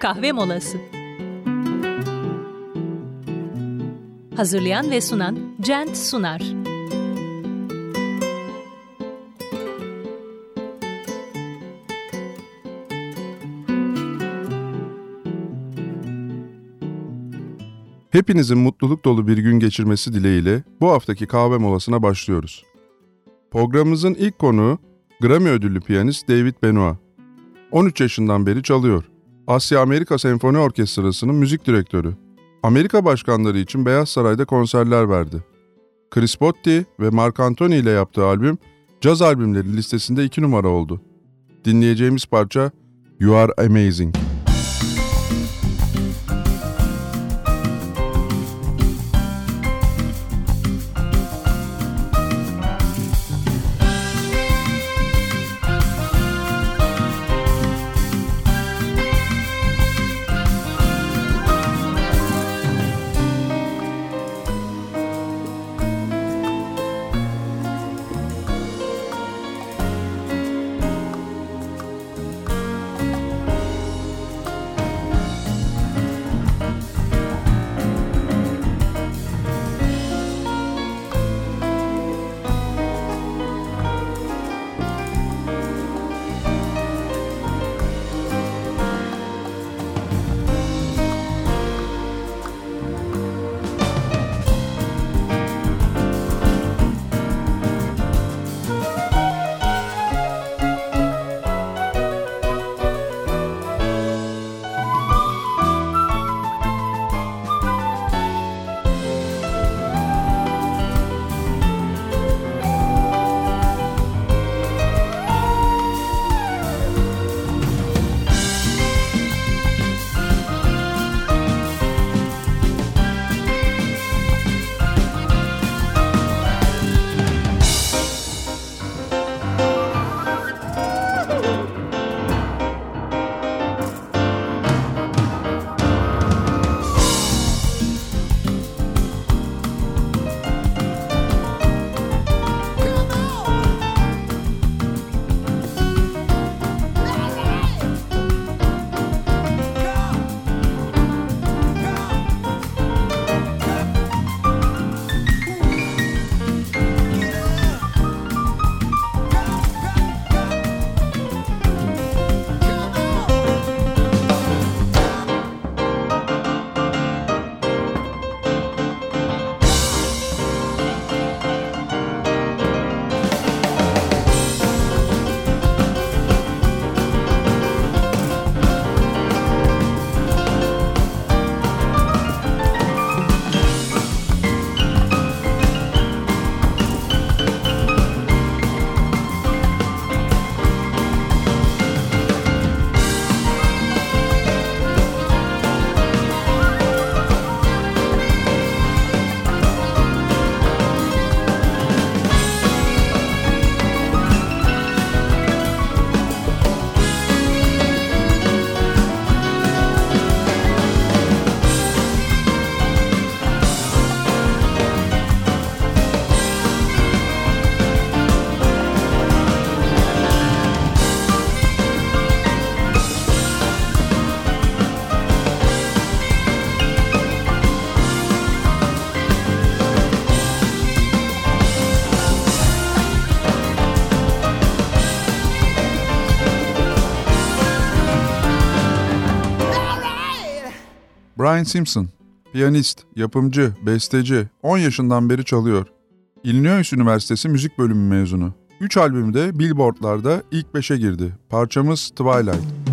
kahve molası. Hazırlayan ve sunan Cent Sunar. Hepinizin mutluluk dolu bir gün geçirmesi dileğiyle bu haftaki kahve molasına başlıyoruz. Programımızın ilk konuğu Grammy ödüllü piyanist David Benoit. 13 yaşından beri çalıyor. Asya Amerika Senfoni Orkestrası'nın müzik direktörü. Amerika başkanları için Beyaz Saray'da konserler verdi. Chris Botti ve Mark Anthony ile yaptığı albüm, caz albümleri listesinde 2 numara oldu. Dinleyeceğimiz parça You Are Amazing. Brian Simpson, piyanist, yapımcı, besteci, 10 yaşından beri çalıyor. Illinois Üniversitesi Müzik Bölümü mezunu. 3 albümde Billboard'larda ilk 5'e girdi. Parçamız Twilight.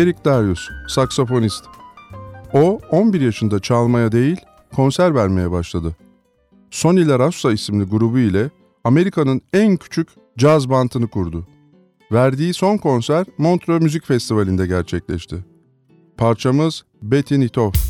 Eric Darius, saksafonist. O 11 yaşında çalmaya değil, konser vermeye başladı. Sonny La Rosa isimli grubu ile Amerika'nın en küçük caz bantını kurdu. Verdiği son konser Montreux Müzik Festivali'nde gerçekleşti. Parçamız Betty Nitoff.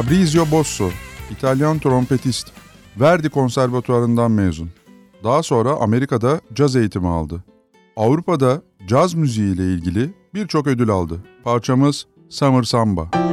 Fabrizio Bosso, İtalyan trompetist. Verdi Konservatuarından mezun. Daha sonra Amerika'da caz eğitimi aldı. Avrupa'da caz müziği ile ilgili birçok ödül aldı. Parçamız Summer Samba.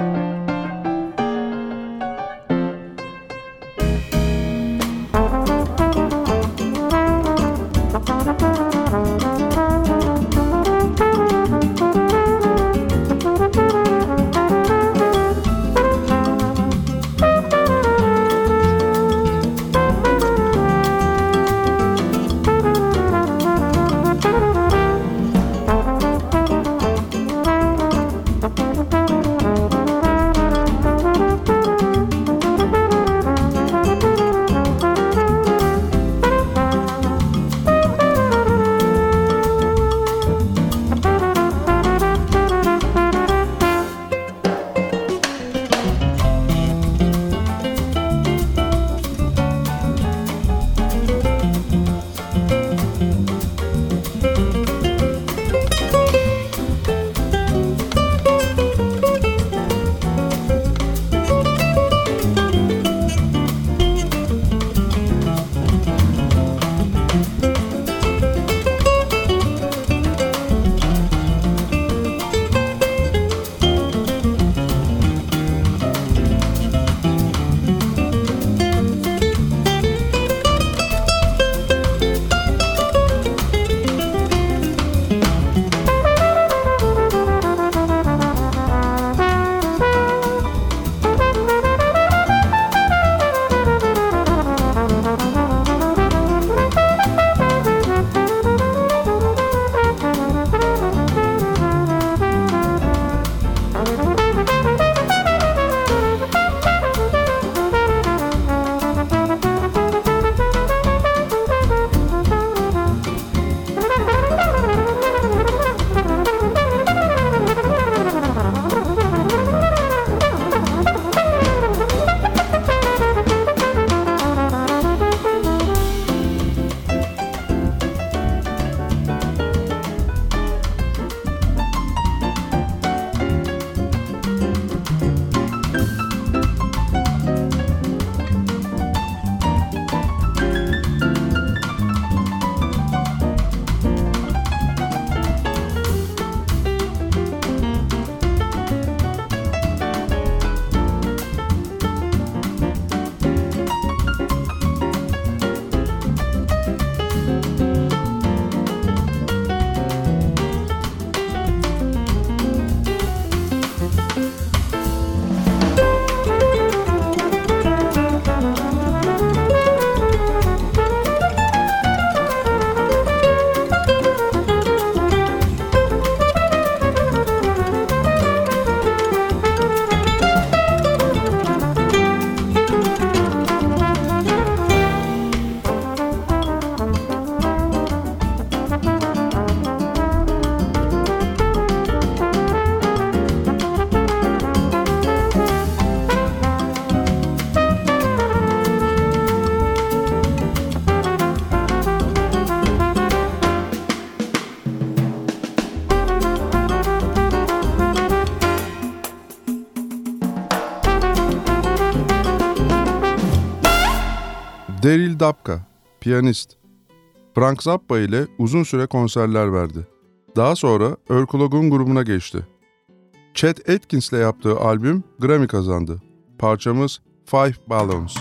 Dapka, piyanist. Frank Zappa ile uzun süre konserler verdi. Daha sonra Örkulog'un grubuna geçti. Chet Atkins ile yaptığı albüm Grammy kazandı. Parçamız Five Balloons.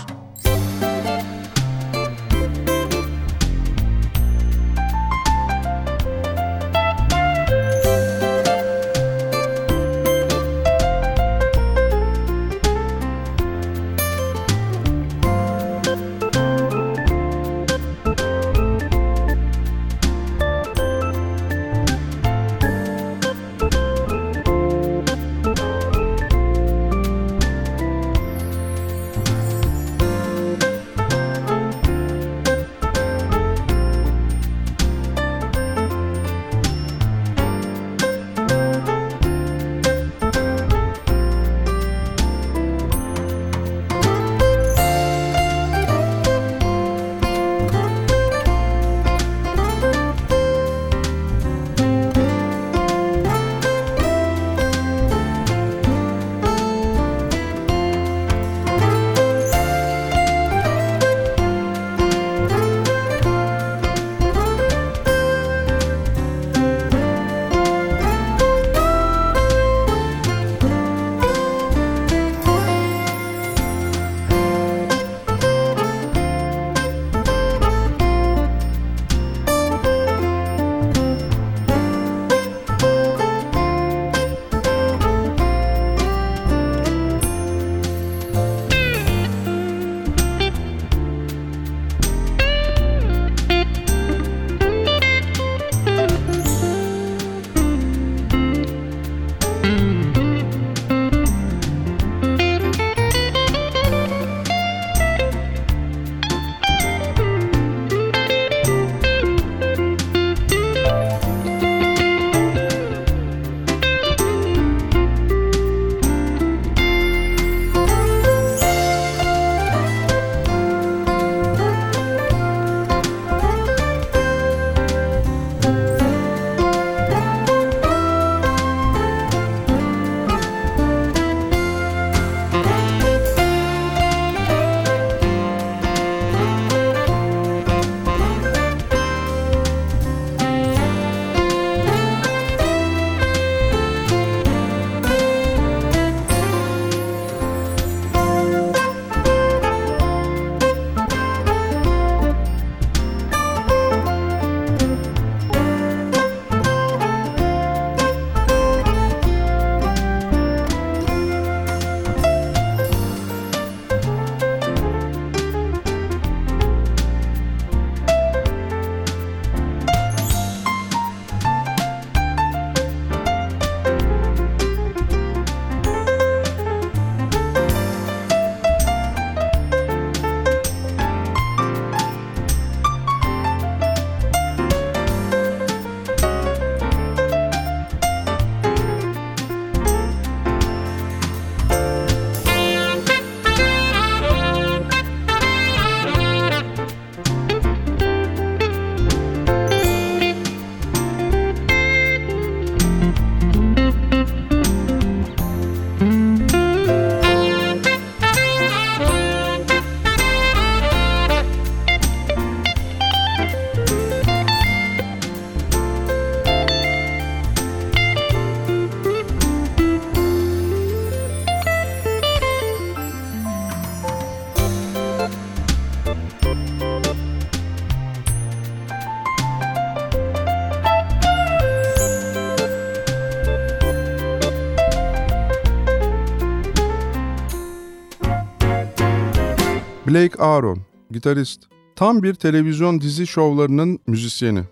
Blake Aaron, gitarist. Tam bir televizyon dizi şovlarının müzisyeni.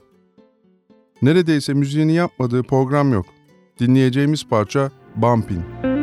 Neredeyse müziğini yapmadığı program yok. Dinleyeceğimiz parça Bumpin'.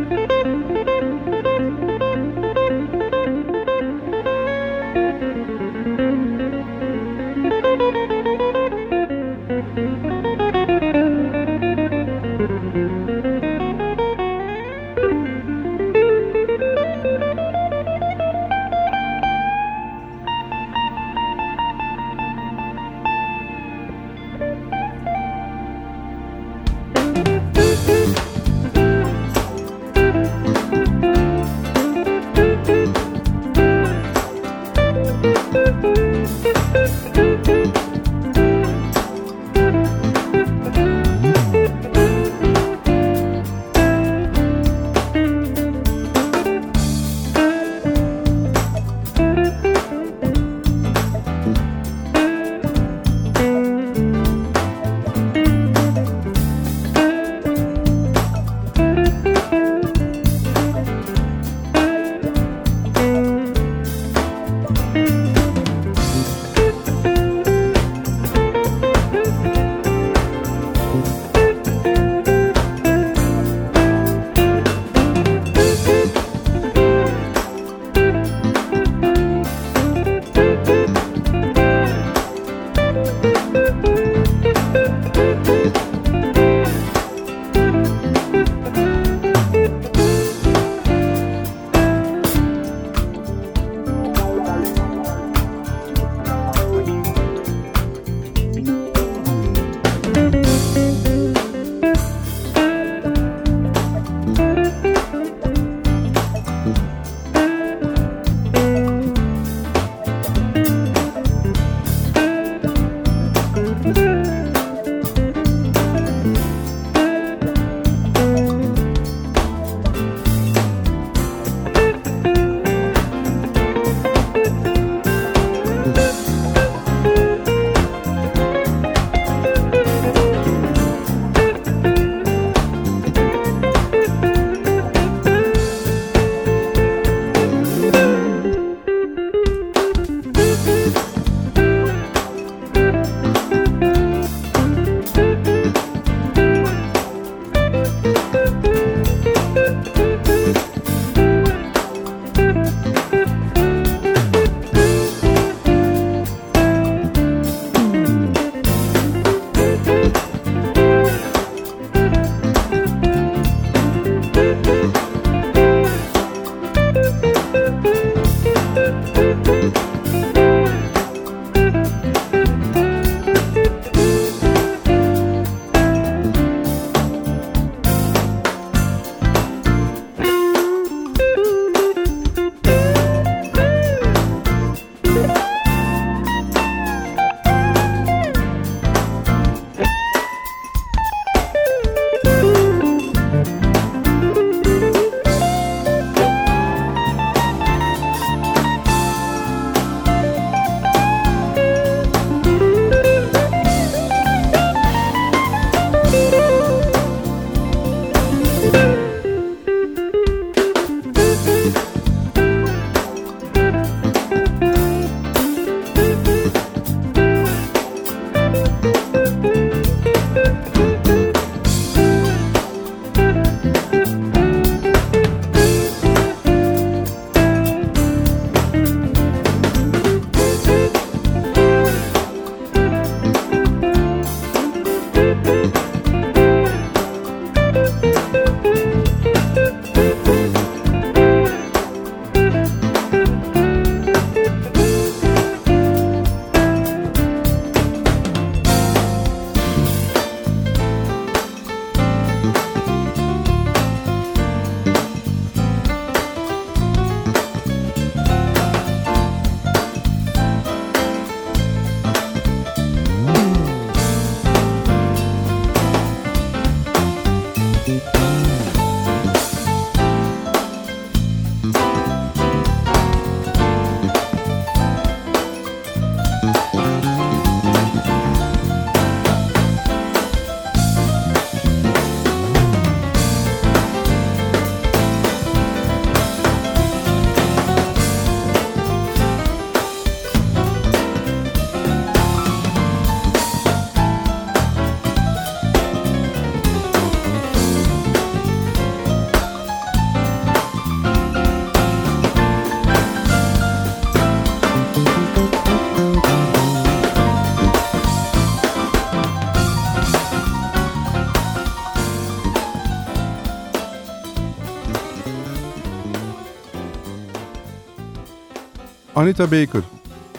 Anita Baker,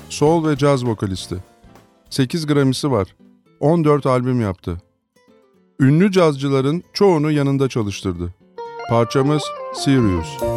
soul ve caz vokalisti. 8 Grammy'si var. 14 albüm yaptı. Ünlü cazcıların çoğunu yanında çalıştırdı. Parçamız Serious. Cause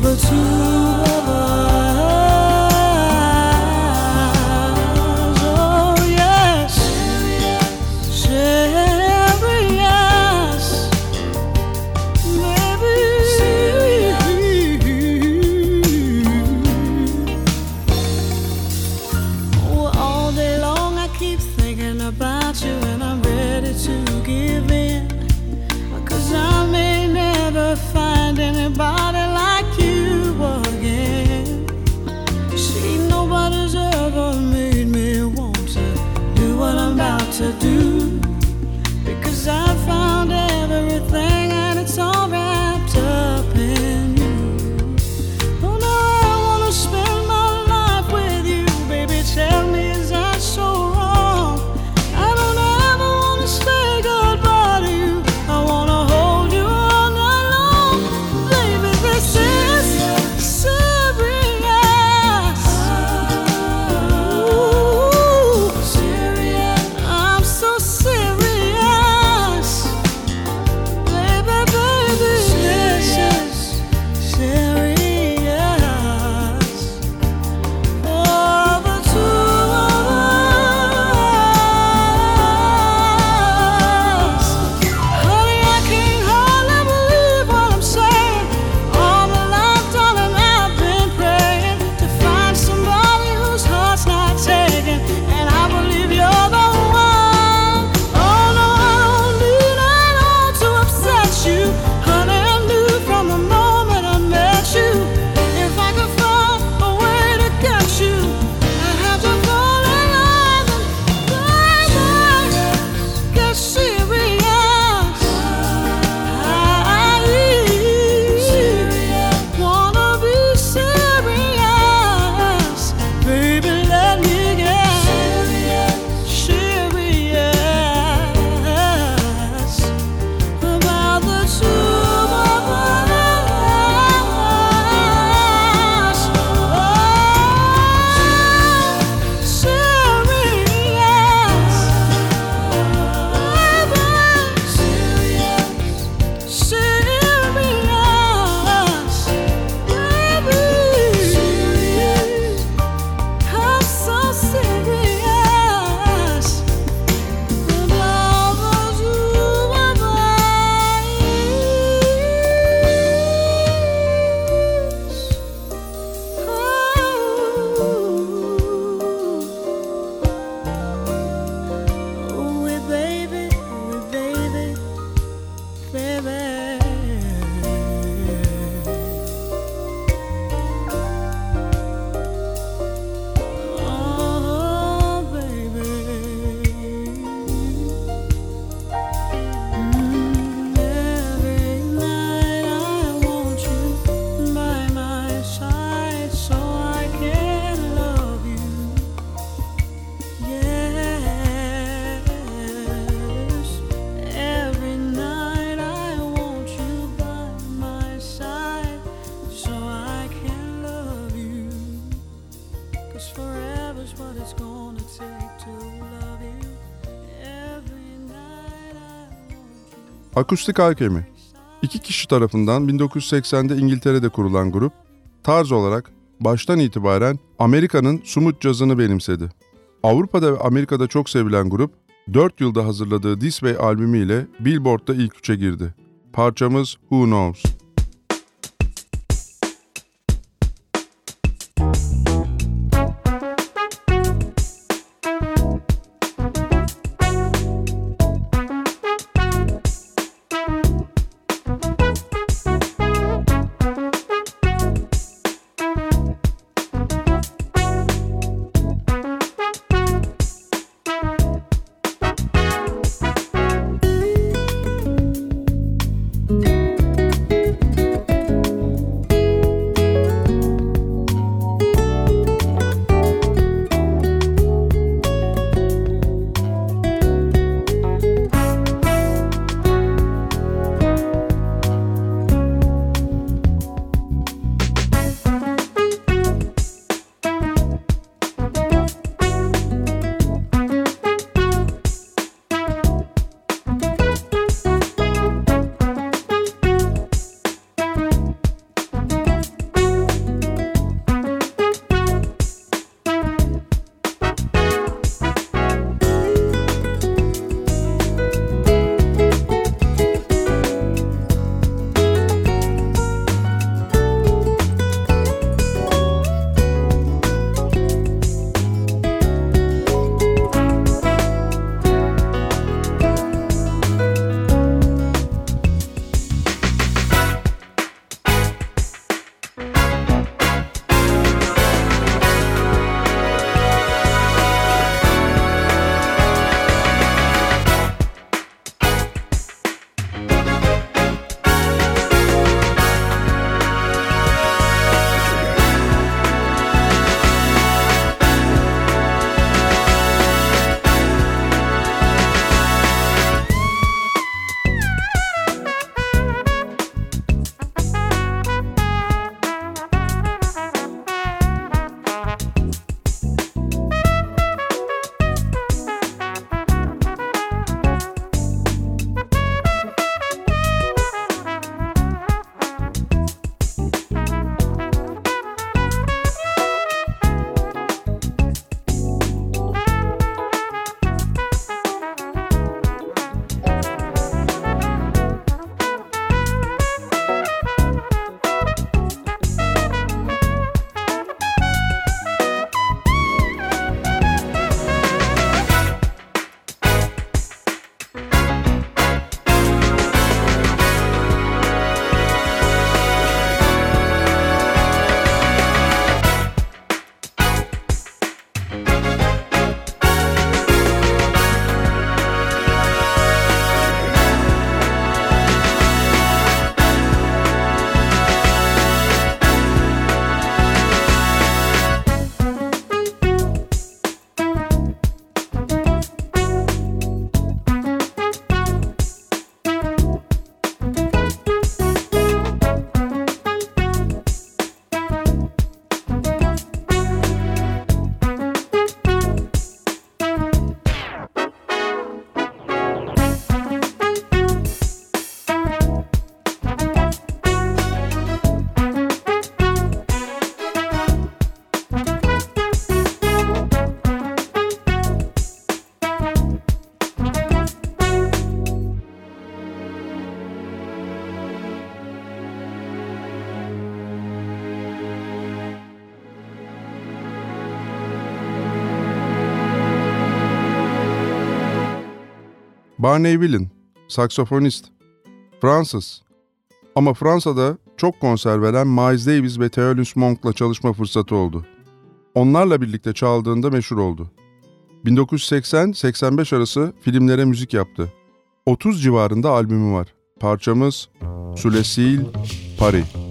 the truth. Akustik Alkemi İki kişi tarafından 1980'de İngiltere'de kurulan grup, tarz olarak baştan itibaren Amerika'nın sumut cazını benimsedi. Avrupa'da ve Amerika'da çok sevilen grup, 4 yılda hazırladığı This Way albümü ile Billboard'da ilk üçe girdi. Parçamız Who Knows? Barney Willin, saksafonist. Fransız. Ama Fransa'da çok konser veren Miles Davis ve Thelonious Monk'la çalışma fırsatı oldu. Onlarla birlikte çaldığında meşhur oldu. 1980-85 arası filmlere müzik yaptı. 30 civarında albümü var. Parçamız Sulesil Paris.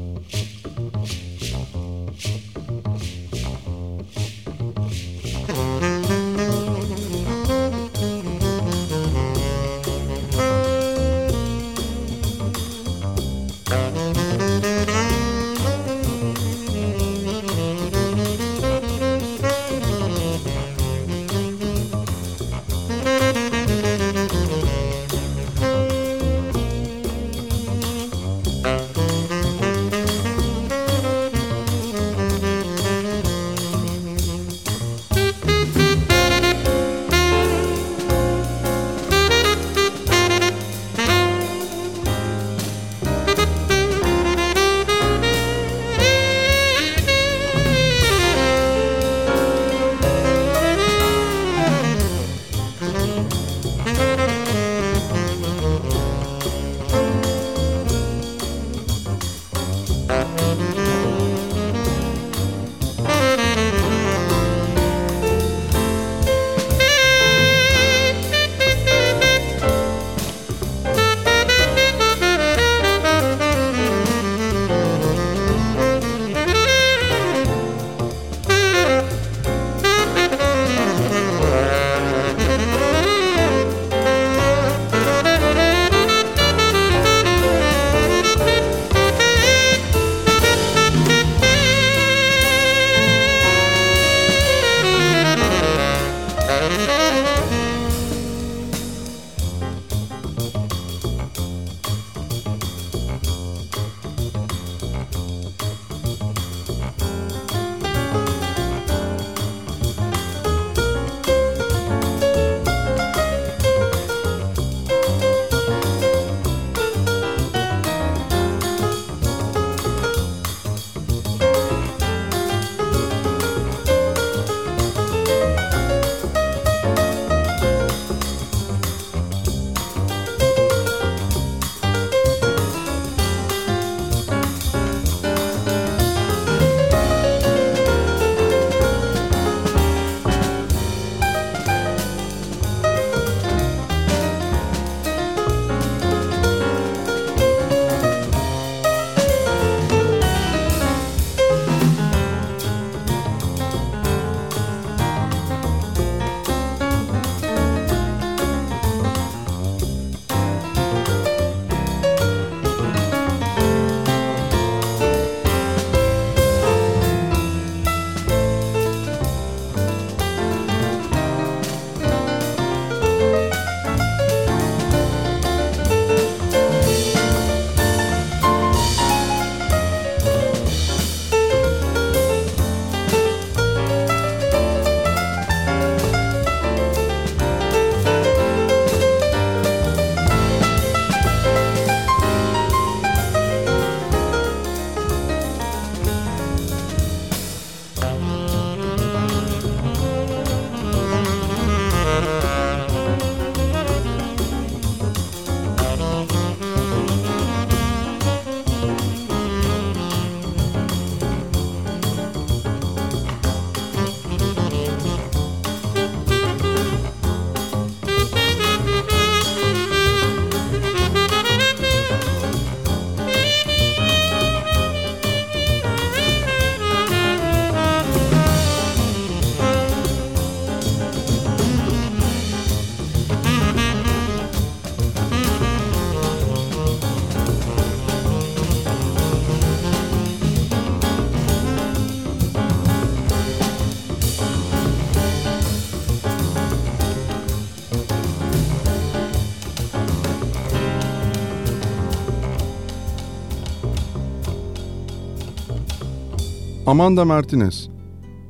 Amanda Martinez,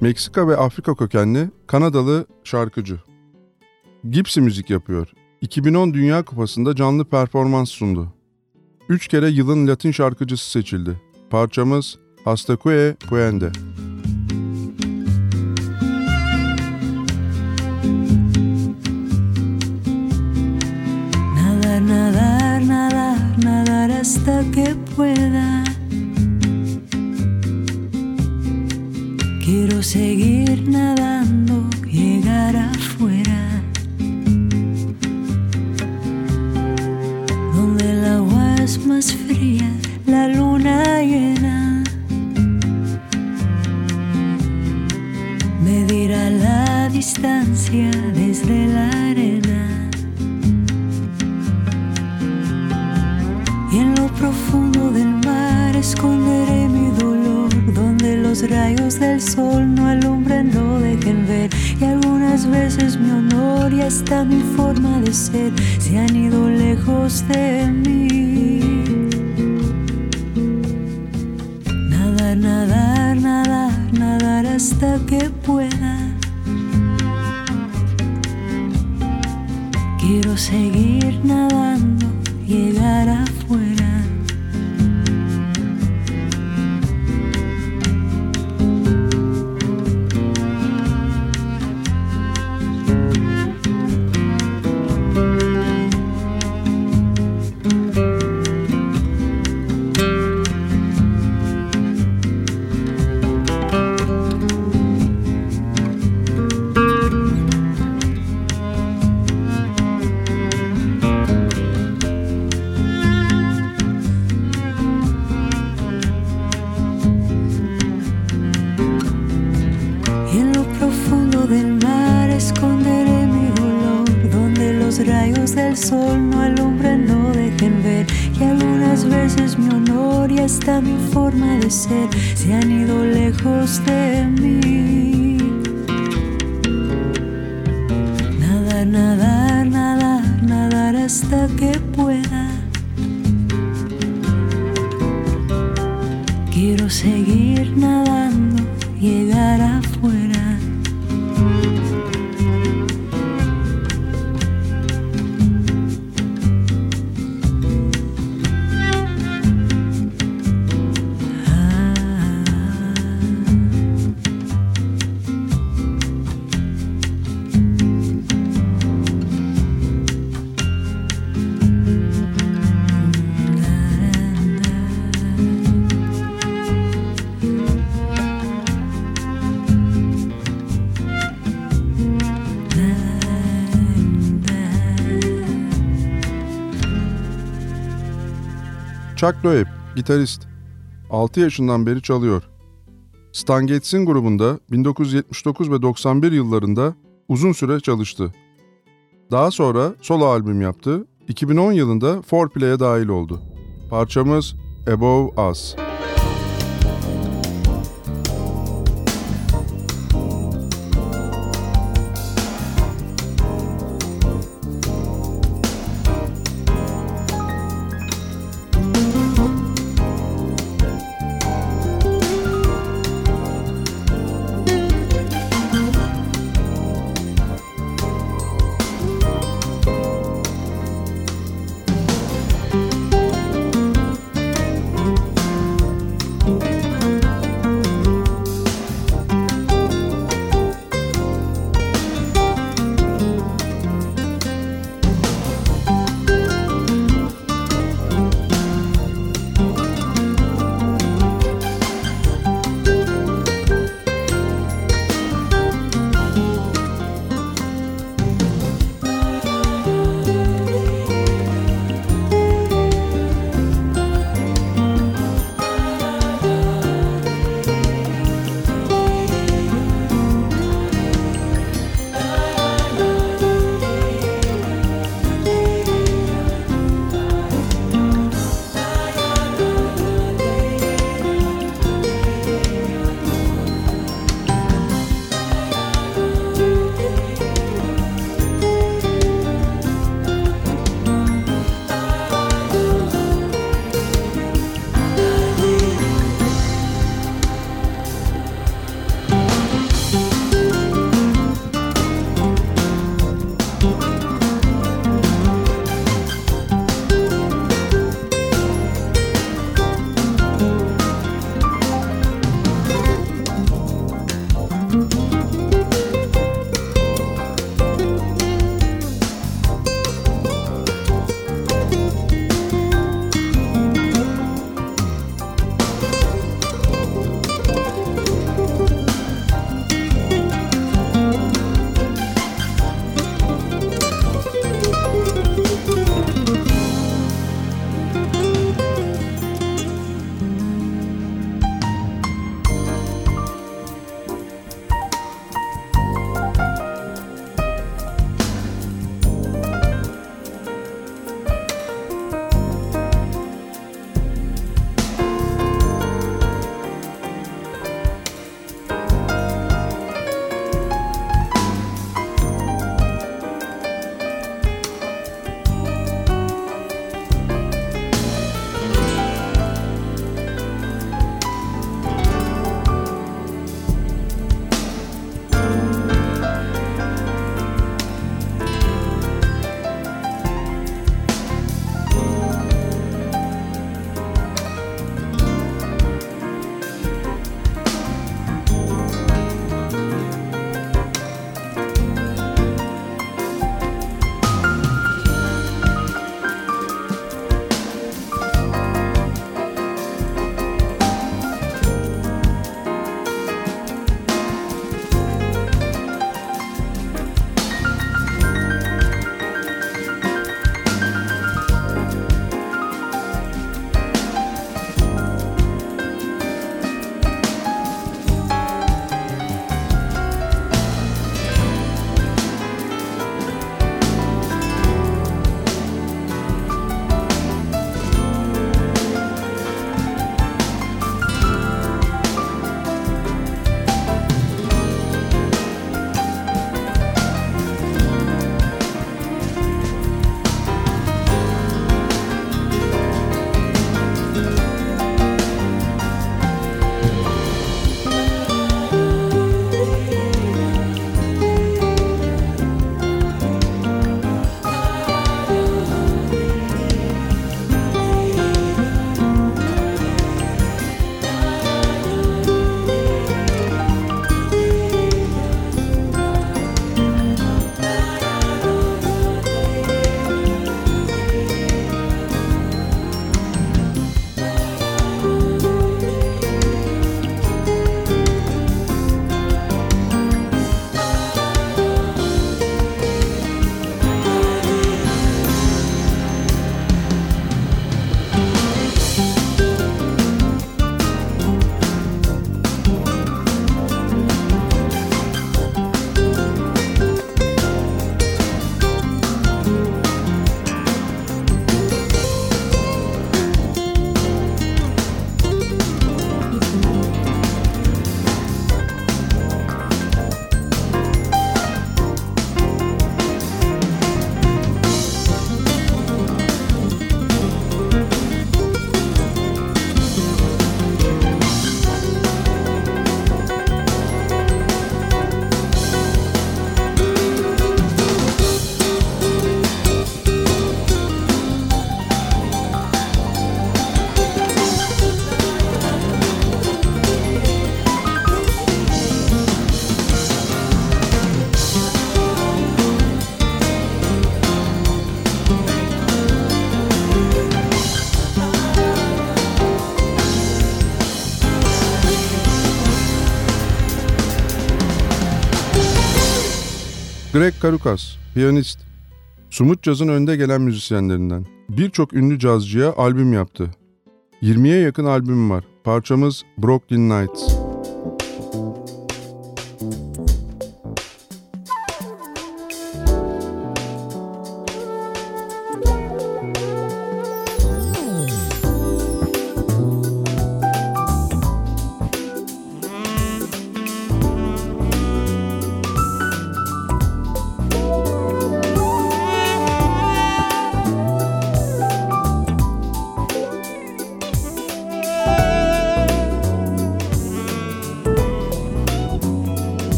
Meksika ve Afrika kökenli Kanadalı şarkıcı. Gipsy müzik yapıyor. 2010 Dünya Kupası'nda canlı performans sundu. Üç kere yılın Latin şarkıcısı seçildi. Parçamız Hasta Que Puende. Nadar, nadar, nadar, nadar hasta que pueda. Seguir nadando, llegar afuera. Donde el agua es más fría, la luna llena. Medirá la distancia desde la arena. Y en lo profundo del mar esconderé los rayos del sol no alumbran, no dejen ver. Y algunas veces mi honor y hasta mi forma de ser se han ido lejos de mí. Nadar, nadar, nadar, nadar hasta que se han ido lejos de mí. Nadar, nadar, nadar, nadar hasta que pueda. Quiero seguir Chuck Loeb, gitarist. 6 yaşından beri çalıyor. Stan Getz'in grubunda 1979 ve 91 yıllarında uzun süre çalıştı. Daha sonra solo albüm yaptı. 2010 yılında 4Play'e dahil oldu. Parçamız Above Us. Greg Karukas, piyanist. Sumut Caz'ın önde gelen müzisyenlerinden. Birçok ünlü cazcıya albüm yaptı. 20'ye yakın albüm var. Parçamız Brooklyn Nights.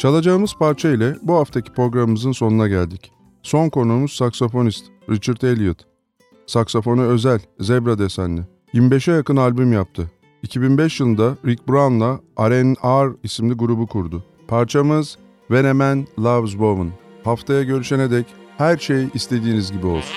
Çalacağımız parça ile bu haftaki programımızın sonuna geldik. Son konuğumuz saksafonist Richard Elliot. Saksafonu özel, zebra desenli. 25'e yakın albüm yaptı. 2005 yılında Rick Brown'la R&R isimli grubu kurdu. Parçamız When a Man Loves Woman. Haftaya görüşene dek her şey istediğiniz gibi olsun.